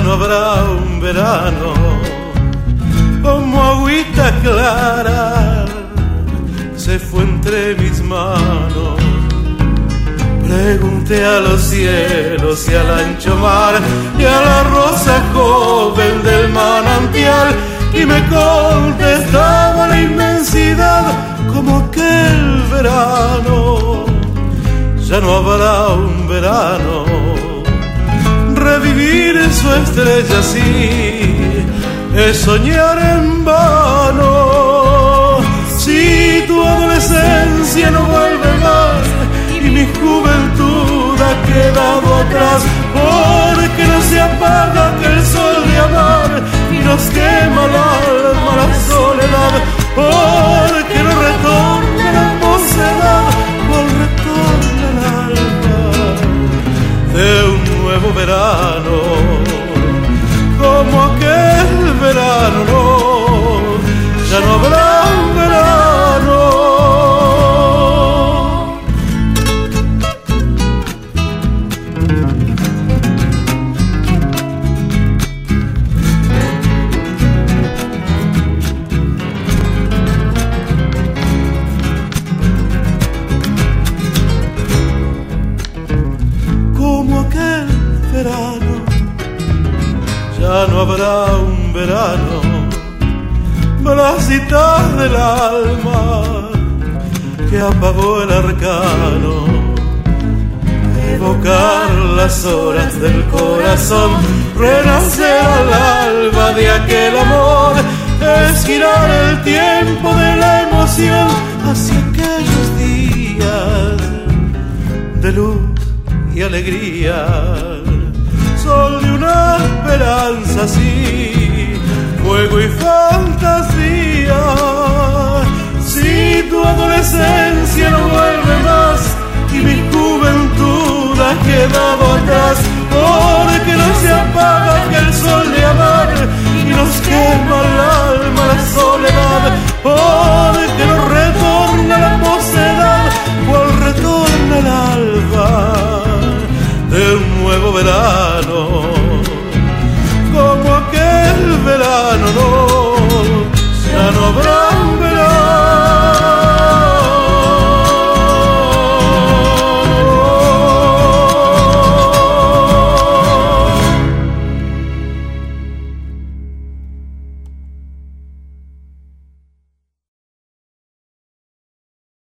no habrá un verano como agüita clara se fue entre mis manos. Pregunté a los cielos y al ancho mar y a la rosa joven del manantial y me contestaba la inmensidad como aquel verano. Ya no habrá un verano, revivir su estrella así es soñar en vano. Si tu adolescencia no vuelve más y mi juventud ha quedado atrás, porque no se apaga el sol de amar y nos quema el alma la soledad, porque no retorna la mocedad, cual retorna el alma de un nuevo verano, un verano, brasitas del alma que apagó el arcano. Evocar las horas del corazón, renacer al alba de aquel amor, es girar el tiempo de la emoción hacia aquellos días de luz y alegría, sol de una esperanza así, fuego y fantasía. Si tu adolescencia no vuelve más y mi juventud ha quedado atrás, como aquel verano, no, ya no habrá.